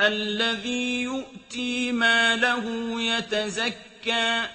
الَّذِي يُؤْتِي مَالَهُ يَتَزَكَّىٰ